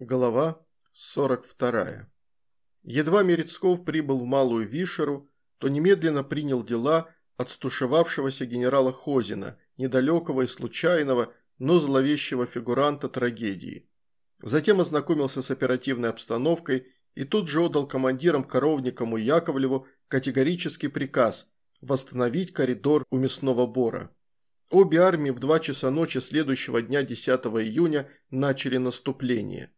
Глава 42. Едва Мерецков прибыл в Малую Вишеру, то немедленно принял дела от стушевавшегося генерала Хозина, недалекого и случайного, но зловещего фигуранта трагедии. Затем ознакомился с оперативной обстановкой и тут же отдал командирам Коровникову и Яковлеву категорический приказ восстановить коридор у мясного бора. Обе армии в 2 часа ночи следующего дня 10 июня начали наступление –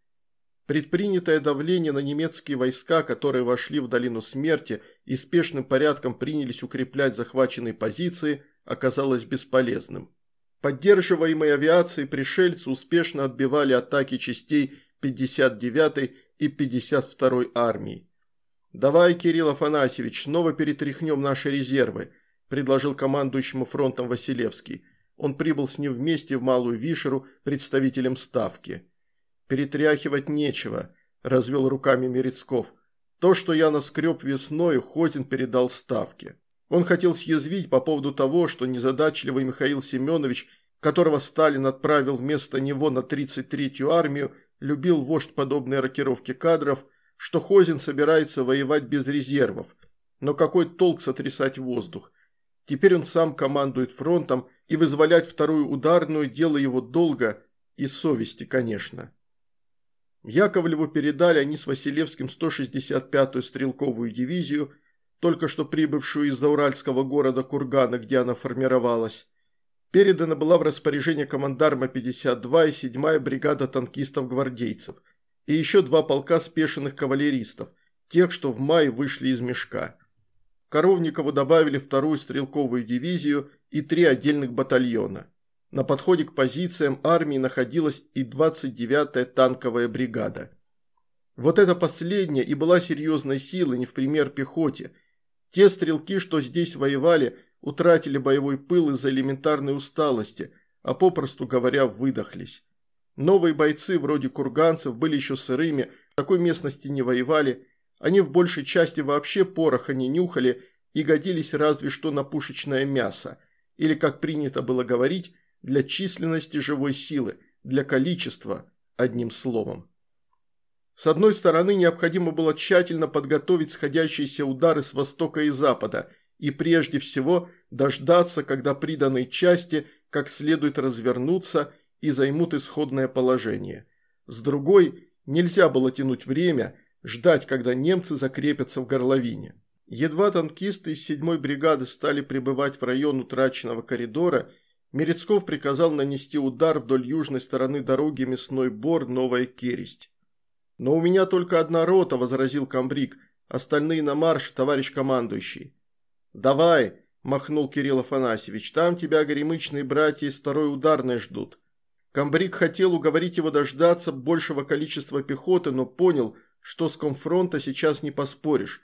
Предпринятое давление на немецкие войска, которые вошли в долину смерти и спешным порядком принялись укреплять захваченные позиции, оказалось бесполезным. Поддерживаемые авиацией пришельцы успешно отбивали атаки частей 59-й и 52-й армии. «Давай, Кирилл Афанасьевич, снова перетряхнем наши резервы», – предложил командующему фронтом Василевский. Он прибыл с ним вместе в Малую Вишеру представителем Ставки. «Перетряхивать нечего», – развел руками Мерецков. «То, что я наскреб весной, Хозин передал Ставке». Он хотел съязвить по поводу того, что незадачливый Михаил Семенович, которого Сталин отправил вместо него на 33-ю армию, любил вождь подобной рокировки кадров, что Хозин собирается воевать без резервов. Но какой толк сотрясать воздух? Теперь он сам командует фронтом, и вызволять вторую ударную – дело его долга и совести, конечно. Яковлеву передали они с Василевским 165-ю стрелковую дивизию, только что прибывшую из зауральского города Кургана, где она формировалась. Передана была в распоряжение командарма 52 и 7-я бригада танкистов-гвардейцев и еще два полка спешенных кавалеристов, тех, что в мае вышли из мешка. Коровникову добавили вторую стрелковую дивизию и три отдельных батальона. На подходе к позициям армии находилась и 29-я танковая бригада. Вот эта последняя и была серьезной силой, не в пример пехоте. Те стрелки, что здесь воевали, утратили боевой пыл из-за элементарной усталости, а попросту говоря, выдохлись. Новые бойцы, вроде курганцев, были еще сырыми, в такой местности не воевали, они в большей части вообще пороха не нюхали и годились разве что на пушечное мясо, или, как принято было говорить, для численности живой силы, для количества, одним словом. С одной стороны, необходимо было тщательно подготовить сходящиеся удары с востока и запада и прежде всего дождаться, когда приданные части как следует развернутся и займут исходное положение. С другой, нельзя было тянуть время, ждать, когда немцы закрепятся в горловине. Едва танкисты из 7-й бригады стали прибывать в район утраченного коридора – Мерецков приказал нанести удар вдоль южной стороны дороги Мясной Бор, Новая Кересть. «Но у меня только одна рота», – возразил комбриг, – «остальные на марш, товарищ командующий». «Давай», – махнул Кирилл Афанасьевич, – «там тебя горемычные братья из второй ударной ждут». Комбриг хотел уговорить его дождаться большего количества пехоты, но понял, что с комфронта сейчас не поспоришь.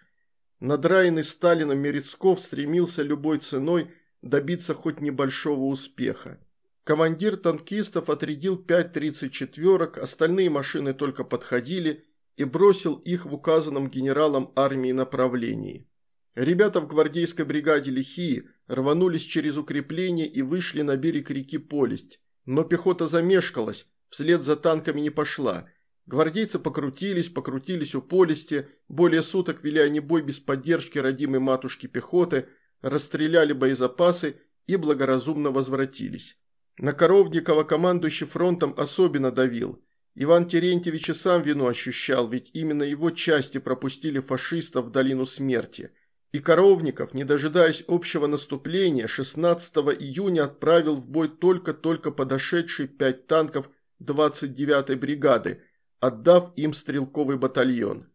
Надраенный Сталином Мерецков стремился любой ценой – добиться хоть небольшого успеха. Командир танкистов отрядил 5 34-ок, остальные машины только подходили и бросил их в указанном генералом армии направлении. Ребята в гвардейской бригаде Лихии рванулись через укрепление и вышли на берег реки Полесть. Но пехота замешкалась, вслед за танками не пошла. Гвардейцы покрутились, покрутились у Полести, более суток вели они бой без поддержки родимой матушки пехоты – расстреляли боезапасы и благоразумно возвратились. На Коровникова командующий фронтом особенно давил. Иван Терентьевич и сам вину ощущал, ведь именно его части пропустили фашистов в долину смерти. И Коровников, не дожидаясь общего наступления, 16 июня отправил в бой только-только подошедшие пять танков 29-й бригады, отдав им стрелковый батальон.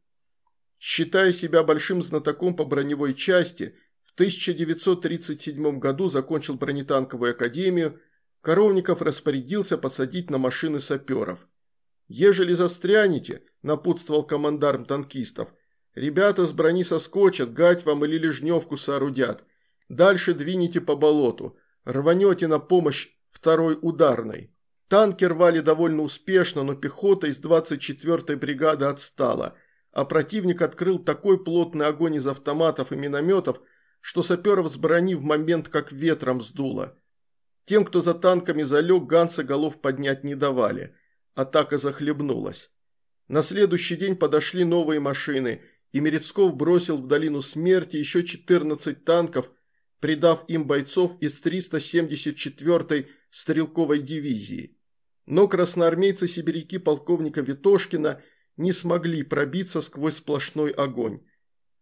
Считая себя большим знатоком по броневой части, в 1937 году закончил бронетанковую академию, Коровников распорядился посадить на машины саперов. «Ежели застрянете», – напутствовал командарм танкистов, – «ребята с брони соскочат, гать вам или лежневку соорудят. Дальше двинете по болоту, рванете на помощь второй ударной». Танки рвали довольно успешно, но пехота из 24-й бригады отстала, а противник открыл такой плотный огонь из автоматов и минометов, что саперов с брони в момент как ветром сдуло. Тем, кто за танками залег, Ганса голов поднять не давали. Атака захлебнулась. На следующий день подошли новые машины, и Мерецков бросил в долину смерти еще 14 танков, придав им бойцов из 374-й стрелковой дивизии. Но красноармейцы-сибиряки полковника Витошкина не смогли пробиться сквозь сплошной огонь.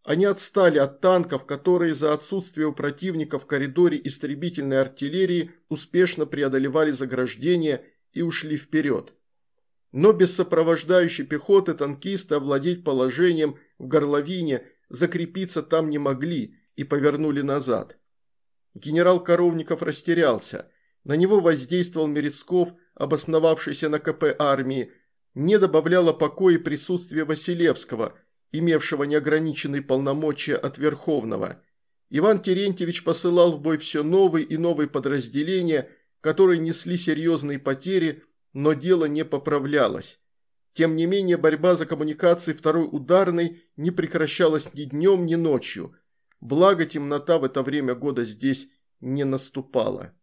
Они отстали от танков, которые за отсутствие у противника в коридоре истребительной артиллерии успешно преодолевали заграждение и ушли вперед. Но без сопровождающей пехоты танкисты овладеть положением в горловине, закрепиться там не могли и повернули назад. Генерал Коровников растерялся. На него воздействовал Мерецков, обосновавшийся на КП армии, не добавляло покоя присутствие Василевского, имевшего неограниченные полномочия от Верховного. Иван Терентьевич посылал в бой все новые и новые подразделения, которые несли серьезные потери, но дело не поправлялось. Тем не менее, борьба за коммуникации второй ударной не прекращалась ни днем, ни ночью. Благо, темнота в это время года здесь не наступала.